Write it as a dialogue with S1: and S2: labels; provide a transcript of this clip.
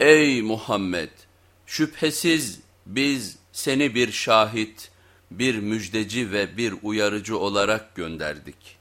S1: Ey Muhammed! Şüphesiz biz seni bir şahit, bir müjdeci ve bir uyarıcı olarak gönderdik.